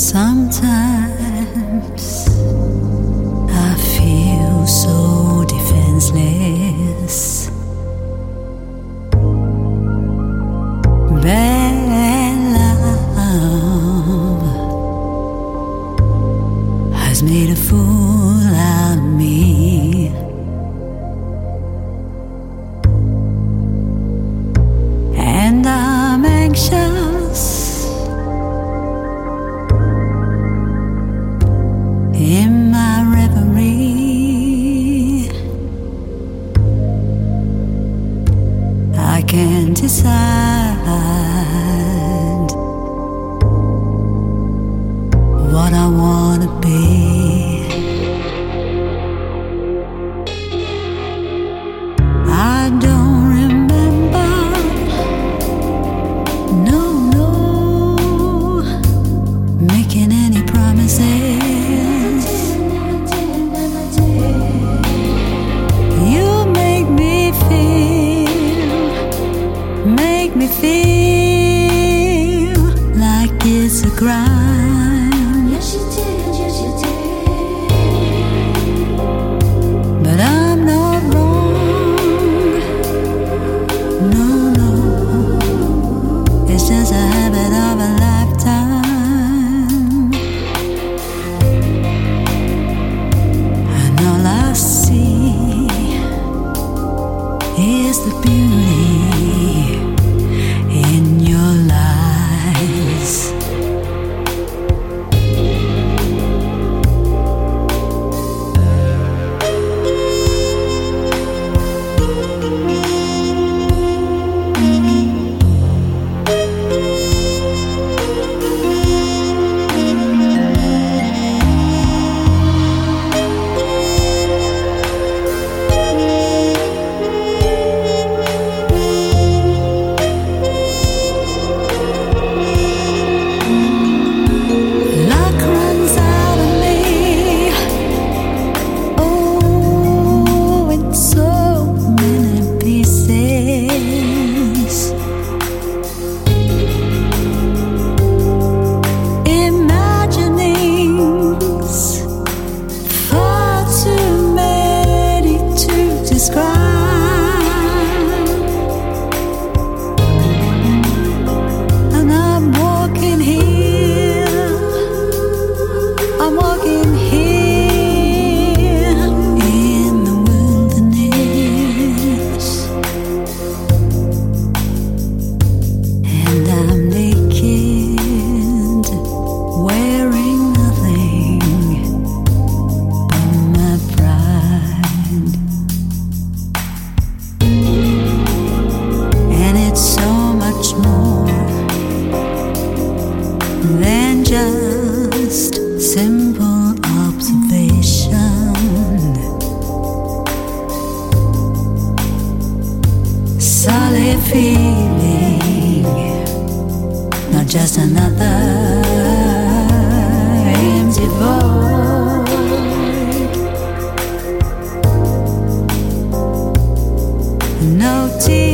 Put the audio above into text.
Sometimes I feel so defenseless. Bad love has made a fool of me. And I'm anxious what I wanna be. I don't remember. No, no, making any promises. You make me feel, make me feel like it's a crime. Is the simple observation. Solid feeling, not just another empty void. No tears.